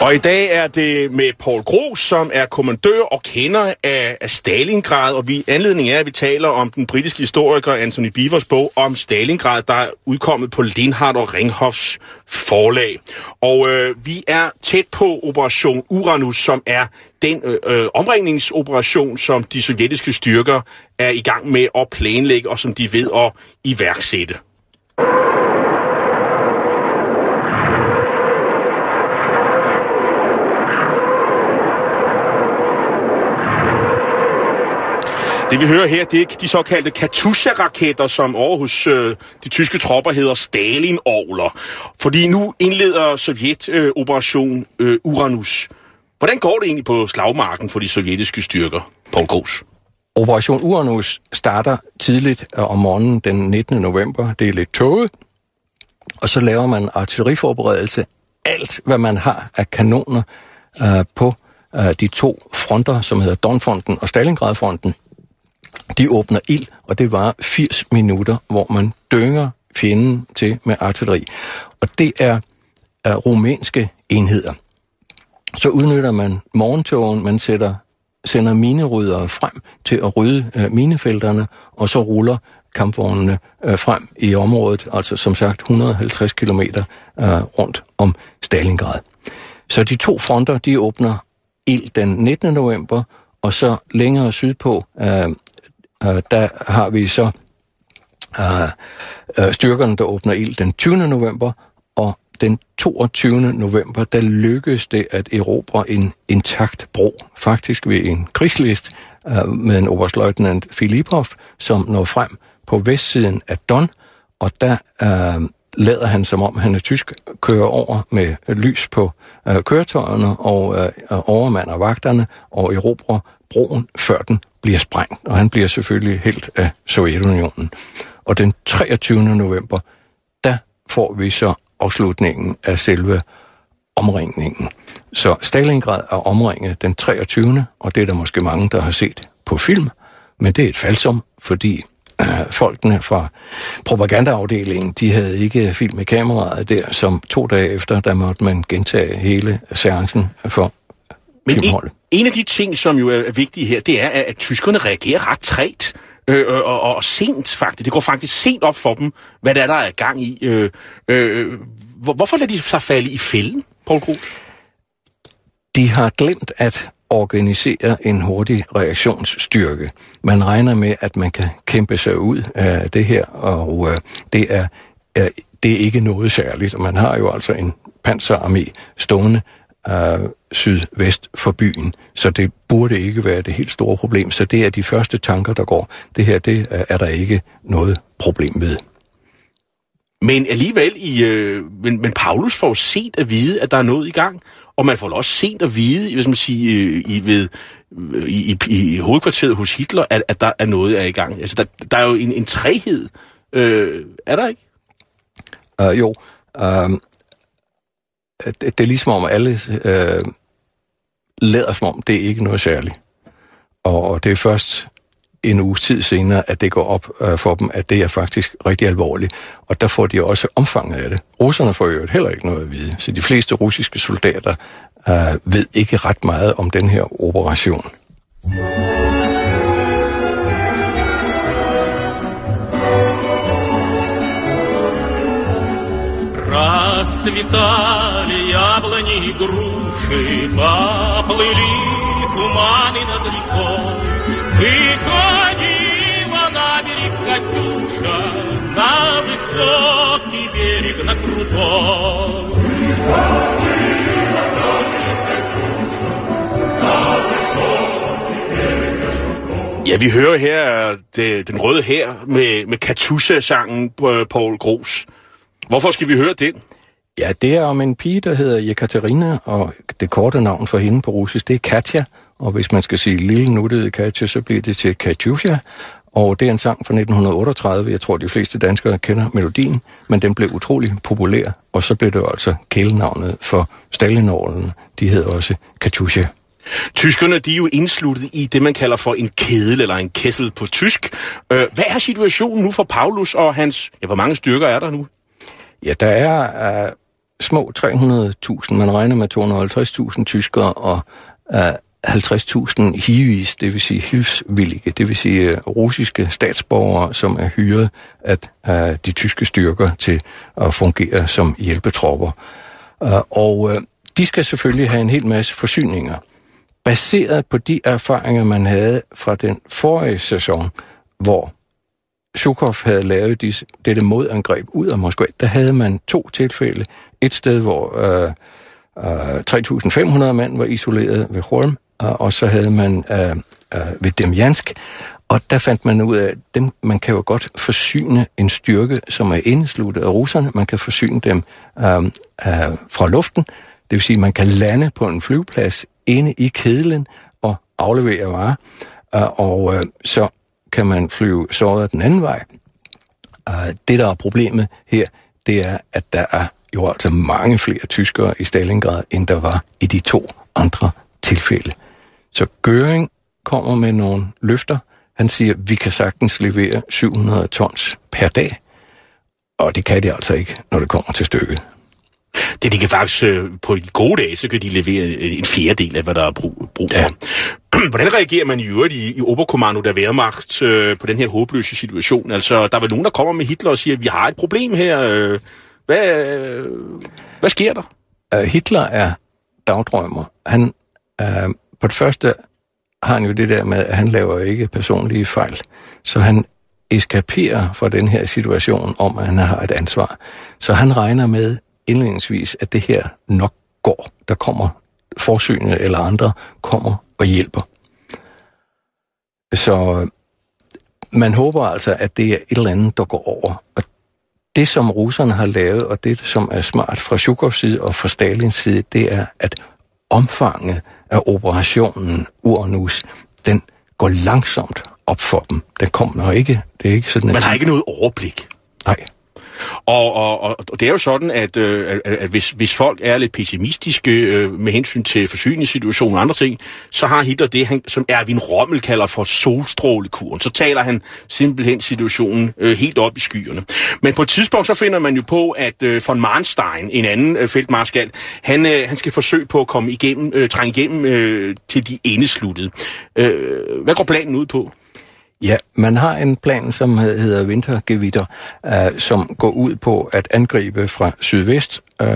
Speaker 1: Og i dag er det med Paul Gros, som er kommandør og kender af, af Stalingrad, og vi, anledningen er, at vi taler om den britiske historiker Anthony Beavers bog om Stalingrad, der er udkommet på Lindhardt og Ringhoffs forlag. Og øh, vi er tæt på Operation Uranus, som er den øh, øh, omringningsoperation, som de sovjetiske styrker er i gang med at planlægge, og som de ved at iværksætte. Det vi hører her, det er de såkaldte Katusha-raketter, som over hos øh, de tyske tropper hedder Stalin-ovler. Fordi nu indleder Sovjet øh, operation øh, Uranus. Hvordan går det egentlig på slagmarken for de sovjetiske styrker, Paul Gros?
Speaker 3: Operation Uranus starter tidligt øh, om morgenen den 19. november. Det er lidt tåget. Og så laver man artilleriforberedelse. Alt, hvad man har af kanoner øh, på øh, de to fronter, som hedder Donfronten og Stalingradfronten, de åbner ild, og det var 80 minutter, hvor man dynger fjenden til med artilleri. Og det er, er rumænske enheder. Så udnytter man morgentogen, man sætter, sender mineryddere frem til at rydde øh, minefelterne, og så ruller kampvognene øh, frem i området, altså som sagt 150 km øh, rundt om Stalingrad. Så de to fronter, de åbner ild den 19. november, og så længere sydpå, øh, øh, der har vi så øh, øh, styrkerne, der åbner ild den 20. november, og den 22. november, der lykkedes det at erobre en intakt bro, faktisk ved en krigslist øh, med en oberstløjtnant Filipov, som når frem på vestsiden af Don, og der øh, lader han som om han er tysk, kører over med lys på øh, køretøjerne og øh, overmander vagterne og erobrer broen, før den bliver sprængt. Og han bliver selvfølgelig helt af Sovjetunionen. Og den 23. november, der får vi så afslutningen af selve omringningen. Så Stalingrad er omringet den 23. og det er der måske mange, der har set på film, men det er et falsum, fordi øh, folkene fra propagandaafdelingen, de havde ikke film med kameraet der, som to dage efter, der måtte man gentage hele seancen for
Speaker 1: Men
Speaker 3: filmholdet
Speaker 1: en af de ting, som jo er vigtige her, det er, at, tyskerne reagerer ret træt øh, øh, og, og, og sent faktisk. Det går faktisk sent op for dem, hvad der er, der er gang i. Øh, øh, hvor, hvorfor lader de sig falde i fælden, Paul Grus?
Speaker 3: De har glemt at organisere en hurtig reaktionsstyrke. Man regner med, at man kan kæmpe sig ud af det her, og øh, det, er, er, det er ikke noget særligt. Man har jo altså en panserarmé stående øh, sydvest for byen, så det burde ikke være det helt store problem. Så det er de første tanker, der går. Det her, det er, er der ikke noget problem ved.
Speaker 1: Men alligevel, i, øh, men, men Paulus får set at vide, at der er noget i gang. Og man får også set at vide, hvis man siger, øh, i, ved, øh, i, i, i hovedkvarteret hos Hitler, at, at der er noget er i gang. Altså, der, der er jo en, en træhed. Øh, er der ikke?
Speaker 3: Uh, jo, uh, det, det er ligesom om alle øh, lader som om, det er ikke noget særligt. Og det er først en uges tid senere, at det går op øh, for dem, at det er faktisk rigtig alvorligt. Og der får de også omfanget af det. Russerne får jo heller ikke noget at vide, så de fleste russiske soldater øh, ved ikke ret meget om den her operation.
Speaker 5: Расцветали яблони и груши, Поплыли туманы над рекой. Выходила на берег Катюша, На высокий берег, на крутой.
Speaker 1: Ja, vi hører her det, den røde her med, med Katusha-sangen, øh, Paul Gros. Hvorfor skal vi høre den?
Speaker 3: Ja, det er om en pige, der hedder Jekaterina, og det korte navn for hende på russisk, det er Katja. Og hvis man skal sige lille nuttede Katja, så bliver det til Katjusha. Og det er en sang fra 1938. Jeg tror, de fleste danskere kender melodien, men den blev utrolig populær. Og så blev det altså kælenavnet for Stalinorden. De hed også Katjusha.
Speaker 1: Tyskerne, de er jo indsluttet i det, man kalder for en kedel eller en kessel på tysk. Øh, hvad er situationen nu for Paulus og hans... Ja, hvor mange styrker er der nu?
Speaker 3: Ja, der er uh, små 300.000. Man regner med 250.000 tyskere og uh, 50.000 hivis, det vil sige hilfsvillige, det vil sige uh, russiske statsborgere, som er hyret af uh, de tyske styrker til at fungere som hjælpetropper. Uh, og uh, de skal selvfølgelig have en hel masse forsyninger. Baseret på de erfaringer, man havde fra den forrige sæson, hvor Zhukov havde lavet disse, dette modangreb ud af Moskva, der havde man to tilfælde. Et sted, hvor øh, øh, 3.500 mand var isoleret ved Holm, og, og så havde man øh, øh, ved Demjansk, og der fandt man ud af, at dem, man kan jo godt forsyne en styrke, som er indsluttet af russerne. Man kan forsyne dem øh, øh, fra luften. Det vil sige, at man kan lande på en flyveplads inde i kedlen og aflevere varer. Øh, og øh, så kan man flyve såret den anden vej. Og det, der er problemet her, det er, at der er jo altså mange flere tyskere i Stalingrad, end der var i de to andre tilfælde. Så Göring kommer med nogle løfter. Han siger, at vi kan sagtens levere 700 tons per dag. Og det kan de altså ikke, når det kommer til stykket.
Speaker 1: Det de kan faktisk, øh, på de gode dage, så kan de levere en fjerdedel af, hvad der er brug, brug for. Ja. (clears throat) Hvordan reagerer man i øvrigt i, i Oberkommando der Wehrmacht øh, på den her håbløse situation? Altså, der er vel nogen, der kommer med Hitler og siger, vi har et problem her. Øh, hvad, øh, hvad sker der?
Speaker 3: Uh, Hitler er dagdrømmer. Han, uh, på det første har han jo det der med, at han laver ikke personlige fejl. Så han eskaperer fra den her situation om, at han har et ansvar. Så han regner med, indledningsvis, at det her nok går. Der kommer forsynet eller andre kommer og hjælper. Så man håber altså, at det er et eller andet, der går over. Og det, som russerne har lavet, og det, som er smart fra Zhukovs side og fra Stalins side, det er, at omfanget af operationen Uranus, den går langsomt op for dem. Den kommer ikke. Det er ikke sådan, at
Speaker 1: Man har ikke noget overblik.
Speaker 3: Nej.
Speaker 1: Og, og, og, det er jo sådan, at, øh, at, at hvis, hvis folk er lidt pessimistiske øh, med hensyn til forsyningssituationen og andre ting, så har Hitler det, han, som Erwin Rommel kalder for solstrålekuren. Så taler han simpelthen situationen øh, helt op i skyerne. Men på et tidspunkt så finder man jo på, at øh, von Marnstein, en anden øh, feltmarskal, han, øh, han skal forsøge på at komme igennem, øh, trænge igennem øh, til de endesluttede. Øh, hvad går planen ud på?
Speaker 3: Ja, man har en plan, som hedder Vintergevitter, øh, som går ud på at angribe fra sydvest øh,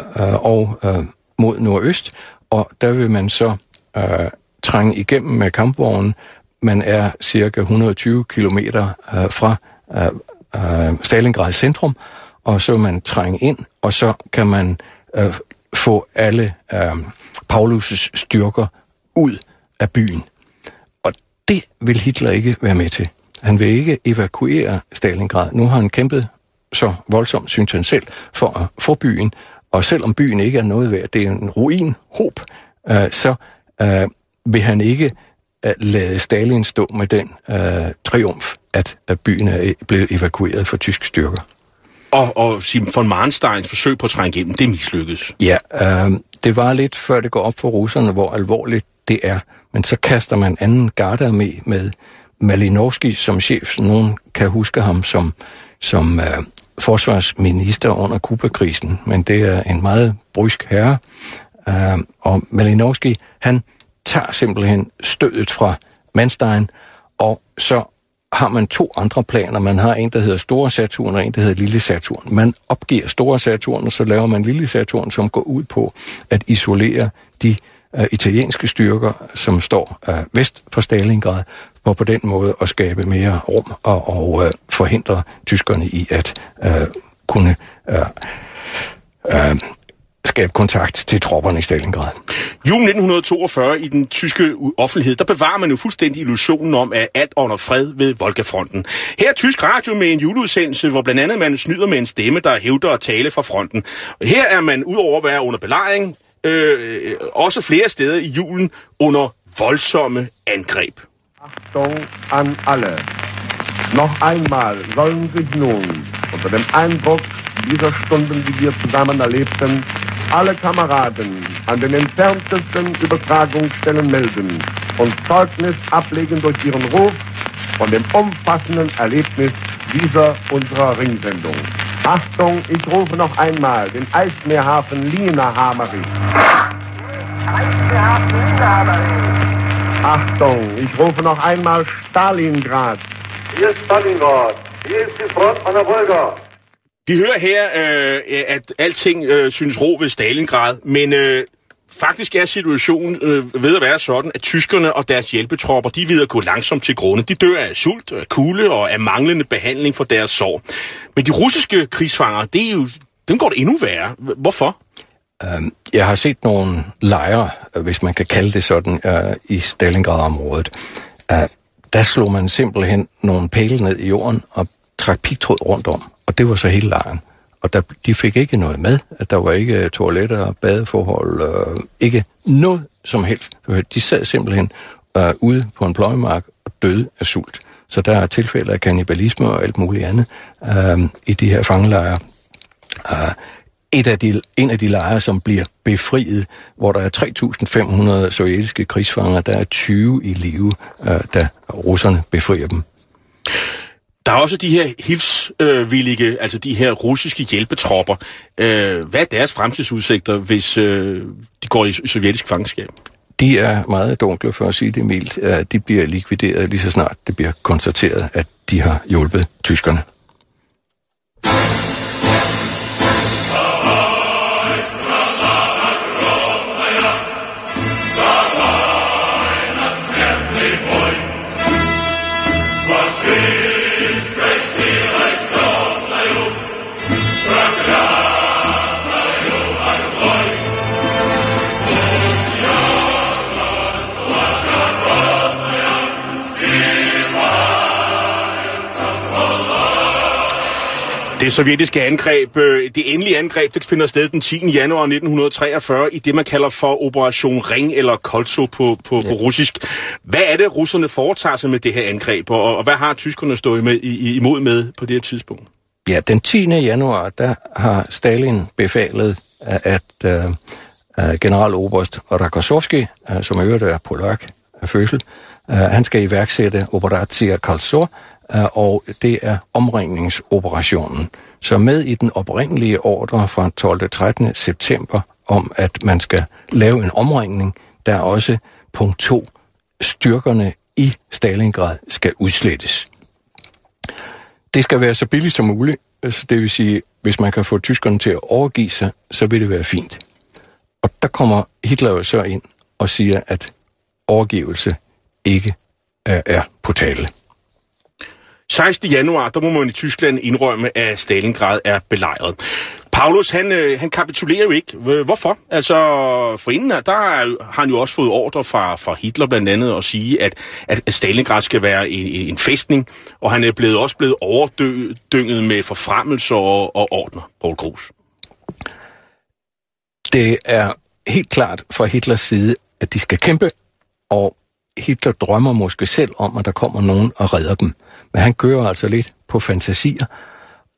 Speaker 3: øh, og øh, mod nordøst, og der vil man så øh, trænge igennem med kampvognen. Man er cirka 120 km øh, fra øh, øh, Stalingrad centrum, og så vil man trænge ind, og så kan man øh, få alle øh, Paulus' styrker ud af byen. Det vil Hitler ikke være med til. Han vil ikke evakuere Stalingrad. Nu har han kæmpet så voldsomt, synes han selv, for at få byen. Og selvom byen ikke er noget værd, det er en ruin, håb, øh, så øh, vil han ikke øh, lade Stalin stå med den øh, triumf, at, at byen er blevet evakueret for tyske styrker.
Speaker 1: Og, og Simon von Marnsteins forsøg på at trænge igennem, det mislykkedes.
Speaker 3: Ja, øh, det var lidt før det går op for russerne, hvor alvorligt det er. Men så kaster man anden gardearmé med Malinowski som chef. Nogen kan huske ham som, som øh, forsvarsminister under Kubakrisen, men det er en meget brysk herre. Øh, og Malinowski, han tager simpelthen stødet fra Manstein, og så har man to andre planer. Man har en, der hedder Store Saturn, og en, der hedder Lille Saturn. Man opgiver Store Saturn, og så laver man Lille Saturn, som går ud på at isolere de uh, italienske styrker, som står uh, vest for Stalingrad, for på den måde at skabe mere rum og, og uh, forhindre tyskerne i at uh, kunne uh, uh, skabe kontakt til tropperne i Stalingrad.
Speaker 1: Juli 1942 i den tyske offentlighed, der bevarer man jo fuldstændig illusionen om, at alt under fred ved Volgafronten. Her er tysk radio med en juleudsendelse, hvor blandt andet man snyder med en stemme, der hævder at tale fra fronten. Her er man udover at være under belejring, øh, også flere steder i julen under voldsomme angreb.
Speaker 2: Achtung an alle. Noch einmal sollen sich nun unter dem Eindruck dieser Stunden, die wir zusammen erlebten, alle Kameraden an den entferntesten Übertragungsstellen melden und Zeugnis ablegen durch ihren Ruf von dem umfassenden Erlebnis dieser unserer Ringsendung. Achtung, ich rufe noch einmal den Eismeerhafen Linahamerich. Eismeerhafen Linahamerich. Achtung, ich rufe noch einmal Stalingrad.
Speaker 6: Hier ist Stalingrad. Hier ist die Front an der Wolga.
Speaker 1: Vi hører her, øh, at alting øh, synes ro ved Stalingrad, men øh, faktisk er situationen øh, ved at være sådan, at tyskerne og deres hjælpetropper, de ved at gå langsomt til grunde. De dør af sult, af kulde og af manglende behandling for deres sår. Men de russiske krigsfanger, det er jo, dem går det endnu værre. Hvorfor?
Speaker 3: Øhm, jeg har set nogle lejre, hvis man kan kalde det sådan, øh, i Stalingrad-området. Øh, der slog man simpelthen nogle pæle ned i jorden og trak pigtråd rundt om, og det var så hele lejren. Og der, de fik ikke noget med, at der var ikke øh, toiletter, badeforhold, øh, ikke noget som helst. De sad simpelthen øh, ude på en pløjemark og døde af sult. Så der er tilfælde af kannibalisme og alt muligt andet øh, i de her fangelejre. Øh, et af de, en af de lejre, som bliver befriet, hvor der er 3.500 sovjetiske krigsfanger, der er 20 i live, øh, da russerne befrier dem.
Speaker 1: Der er også de her hilsvillige, altså de her russiske hjælpetropper. Øh, hvad er deres fremtidsudsigter, hvis øh, de går i sovjetisk fangenskab?
Speaker 3: De er meget dunkle, for at sige det mildt. De bliver likvideret lige så snart det bliver konstateret, at de har hjulpet tyskerne.
Speaker 1: Det sovjetiske angreb, øh, det endelige angreb, det finder sted den 10. januar 1943 i det, man kalder for Operation Ring eller Kolso på, på, ja. på russisk. Hvad er det, russerne foretager sig med det her angreb, og, og hvad har tyskerne stået med, i, imod med på det her tidspunkt?
Speaker 3: Ja, den 10. januar, der har Stalin befalet, at uh, uh, generaloberst Rakosovski, uh, som i øvrigt er polak af fødsel, uh, han skal iværksætte Operatia Kalsor, uh, Øh, og det er omringningsoperationen. Så med i den oprindelige ordre fra 12. 13. september om, at man skal lave en omringning, der er også punkt 2, styrkerne i Stalingrad skal udslettes. Det skal være så billigt som muligt, altså det vil sige, hvis man kan få tyskerne til at overgive sig, så vil det være fint. Og der kommer Hitler jo så ind og siger, at overgivelse ikke er, er på tale.
Speaker 1: 16. januar, der må man i Tyskland indrømme, at Stalingrad er belejret. Paulus, han, øh, han kapitulerer jo ikke. Hvorfor? Altså, for inden der har han jo også fået ordre fra, fra Hitler blandt andet at sige, at, at Stalingrad skal være en, en festning, og han er blevet, også blevet overdynget med forfremmelser og, og ordner, Paul Krus.
Speaker 3: Det er helt klart fra Hitlers side, at de skal kæmpe, og Hitler drømmer måske selv om, at der kommer nogen og redder dem. Men han kører altså lidt på fantasier,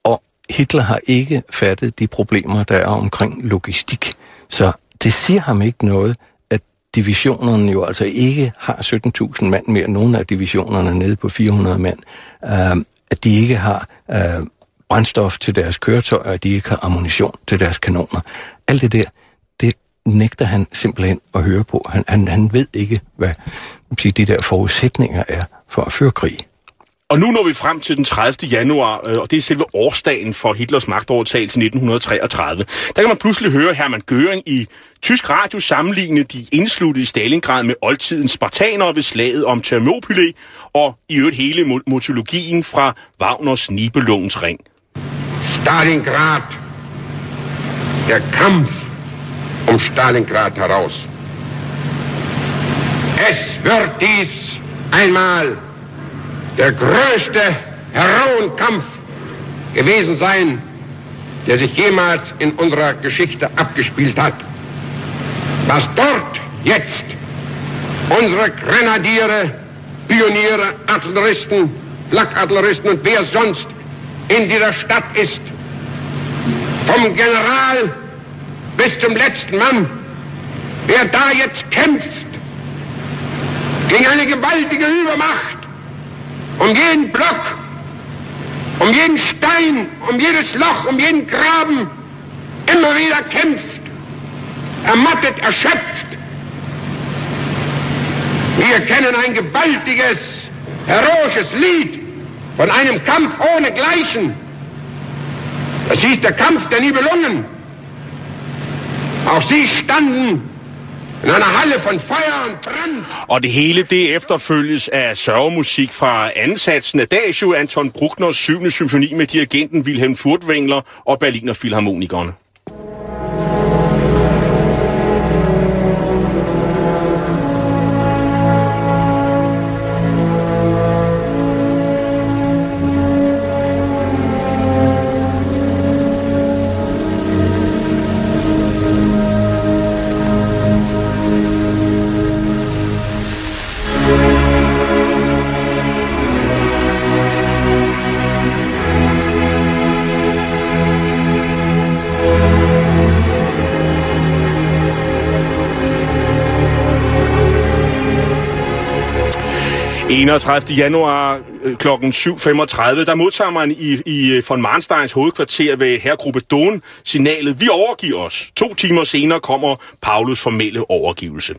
Speaker 3: og Hitler har ikke fattet de problemer, der er omkring logistik. Så det siger ham ikke noget, at divisionerne jo altså ikke har 17.000 mand mere, nogle af divisionerne nede på 400 mand, øh, at de ikke har øh, brændstof til deres køretøjer, at de ikke har ammunition til deres kanoner. Alt det der, det nægter han simpelthen at høre på. Han, han, han ved ikke, hvad sige, de der forudsætninger er for at føre krig.
Speaker 1: Og nu når vi frem til den 30. januar, øh, og det er selve årsdagen for Hitlers magtovertagelse i 1933. Der kan man pludselig høre Hermann Göring i tysk radio sammenligne de indsluttede i Stalingrad med oldtidens spartanere ved slaget om Thermopylæ, og i øvrigt hele motologien fra Wagners Nibelungens ring.
Speaker 7: Stalingrad. Der Kampf um Stalingrad heraus. Es wird dies einmal der größte Heroenkampf gewesen sein, der sich jemals in unserer Geschichte abgespielt hat. Was dort jetzt unsere Grenadiere, Pioniere, Artilleristen, Flakartilleristen und wer sonst in dieser Stadt ist, vom General bis zum letzten Mann, wer da jetzt kämpft gegen eine gewaltige Übermacht, um jeden Block, um jeden Stein, um jedes Loch, um jeden Graben immer wieder kämpft, ermattet, erschöpft. Wir kennen ein gewaltiges, heroisches Lied von einem Kampf ohne Gleichen. Das hieß der Kampf der Nibelungen. Auch sie standen Når der Halle von Feuer und Brand.
Speaker 1: Og det hele det efterfølges af sørgemusik fra ansatsen Adagio Anton Bruckners 7. symfoni med dirigenten Wilhelm Furtwängler og Berliner Philharmonikerne. 31. januar øh, kl. 7.35, der modtager man i, i øh, von Marnsteins hovedkvarter ved herregruppe Don signalet, vi overgiver os. To timer senere kommer Paulus formelle overgivelse.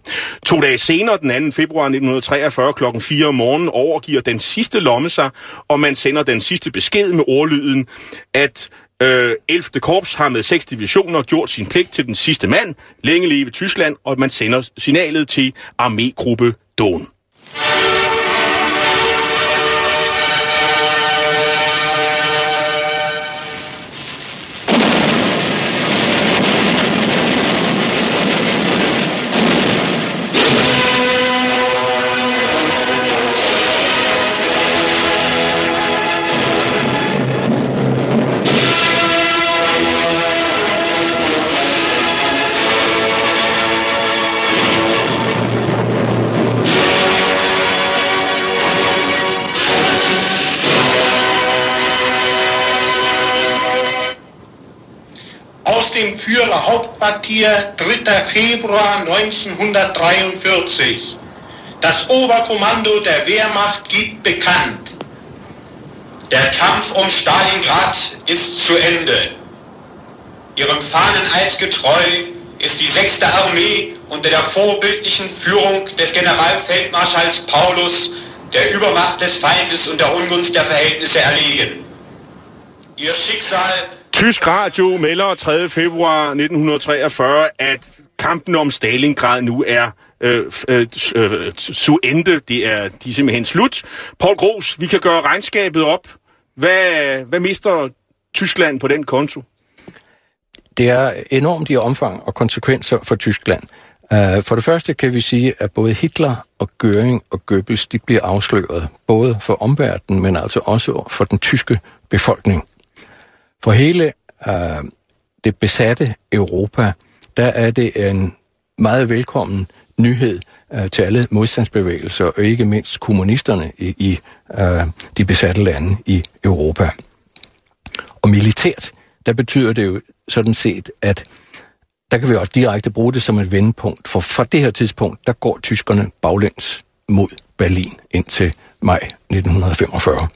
Speaker 1: To dage senere, den 2. februar 1943 kl. 4 om morgenen, overgiver den sidste lomme sig, og man sender den sidste besked med ordlyden, at Øh, 11. korps har med seks divisioner gjort sin pligt til den sidste mand, længe leve Tyskland, og man sender signalet til armégruppe Don.
Speaker 8: Führerhauptquartier 3. Februar 1943. Das Oberkommando der Wehrmacht gibt bekannt. Der Kampf um Stalingrad ist zu Ende. Ihrem Fahneneid getreu ist die 6. Armee unter der vorbildlichen Führung des Generalfeldmarschalls Paulus der Übermacht des Feindes und der Ungunst der Verhältnisse erlegen. Ihr Schicksal
Speaker 1: Tysk radio melder 3. februar 1943, at kampen om Stalingrad nu er øh, øh, øh, suende. Det er, de er simpelthen slut. Paul Gros, vi kan gøre regnskabet op. Hvad, hvad mister Tyskland på den konto?
Speaker 3: Det er enormt i omfang og konsekvenser for Tyskland. Uh, for det første kan vi sige, at både Hitler og Göring og Goebbels de bliver afsløret, både for omverdenen, men altså også for den tyske befolkning. For hele øh, det besatte Europa, der er det en meget velkommen nyhed øh, til alle modstandsbevægelser, og ikke mindst kommunisterne i, i øh, de besatte lande i Europa. Og militært, der betyder det jo sådan set, at der kan vi også direkte bruge det som et vendepunkt, for fra det her tidspunkt, der går tyskerne baglæns mod Berlin indtil maj 1945.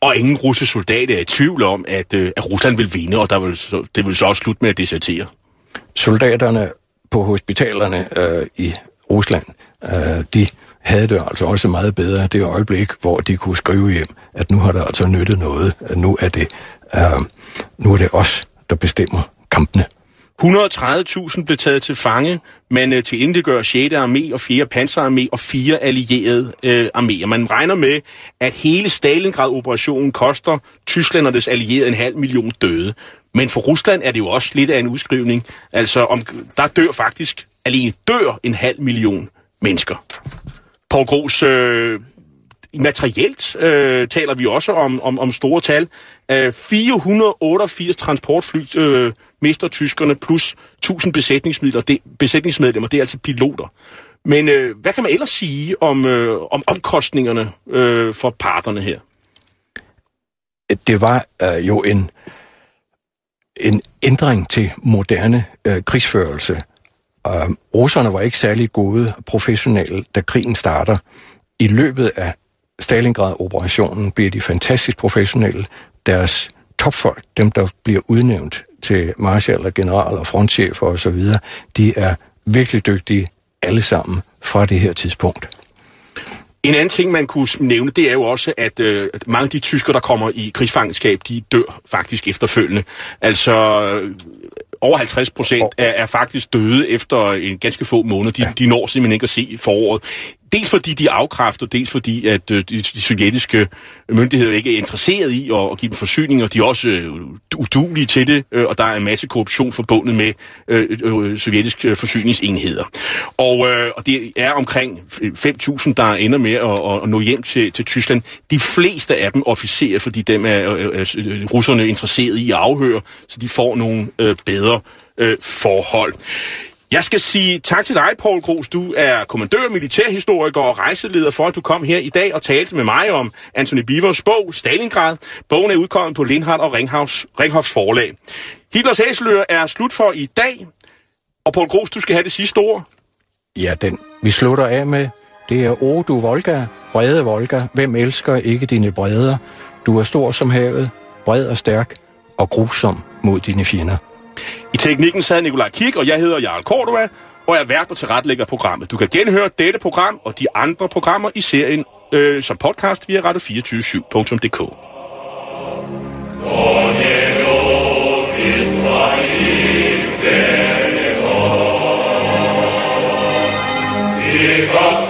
Speaker 1: Og ingen russiske soldater er i tvivl om, at, øh, at Rusland vil vinde, og der vil, så, det vil så også slutte med at desertere.
Speaker 3: Soldaterne på hospitalerne øh, i Rusland, øh, de havde det altså også meget bedre det øjeblik, hvor de kunne skrive hjem, at nu har der altså nyttet noget, at nu er det, øh, nu er det os, der bestemmer kampene.
Speaker 1: 130.000 blev taget til fange, men øh, til indegør 6. armé og 4. panserarmé og fire allierede øh, arméer. Man regner med, at hele Stalingrad-operationen koster Tyskland og dets allierede en halv million døde. Men for Rusland er det jo også lidt af en udskrivning. Altså, om, der dør faktisk, alene dør en halv million mennesker. Paul Gros, øh, materielt øh, taler vi også om, om, om store tal. Øh, 488 transportfly øh, mister tyskerne, plus 1000 besætningsmidler, det, besætningsmedlemmer, det er altså piloter. Men øh, hvad kan man ellers sige om, øh, om omkostningerne øh, for parterne her?
Speaker 3: Det var øh, jo en, en ændring til moderne øh, krigsførelse. Øh, russerne var ikke særlig gode professionelle, da krigen starter. I løbet af Stalingrad-operationen bliver de fantastisk professionelle. Deres topfolk, dem der bliver udnævnt til marshaller, generaler, frontchefer osv., de er virkelig dygtige alle sammen fra det her tidspunkt.
Speaker 1: En anden ting, man kunne nævne, det er jo også, at, øh, mange af de tysker, der kommer i krigsfangenskab, de dør faktisk efterfølgende. Altså, øh, over 50 procent er, er faktisk døde efter en ganske få måneder. De, ja. de når simpelthen ikke at se foråret. Dels fordi de afkræfter, dels fordi at øh, de, de sovjetiske myndigheder ikke er interesseret i at, at give dem forsyninger. De er også øh, udulige til det, øh, og der er en masse korruption forbundet med øh, øh, øh sovjetiske forsyningsenheder. Og, øh, og det er omkring 5.000, der ender med at, at nå hjem til, til Tyskland. De fleste af dem officerer, fordi dem er, øh, øh, øh er russerne interesseret i at afhøre, så de får nogle øh, bedre øh, forhold. Jeg skal sige tak til dig, Paul Gros. Du er kommandør, militærhistoriker og rejseleder for, at du kom her i dag og talte med mig om Anthony Bivers bog, Stalingrad. Bogen er udkommet på Lindhardt og Ringhoffs, Ringhofs forlag. Hitlers Æselør er slut for i dag. Og Paul Gros, du skal have det sidste ord.
Speaker 3: Ja, den vi slutter af med, det er O du Volga, brede Volga. Hvem elsker ikke dine breder? Du er stor som havet, bred og stærk og grusom mod dine fjender.
Speaker 1: I teknikken sad Nikolaj Kirk, og jeg hedder Jarl Cordova, og jeg er vært og tilrettelægger programmet. Du kan genhøre dette program og de andre programmer i serien øh, som podcast via radio247.dk.
Speaker 9: Yeah.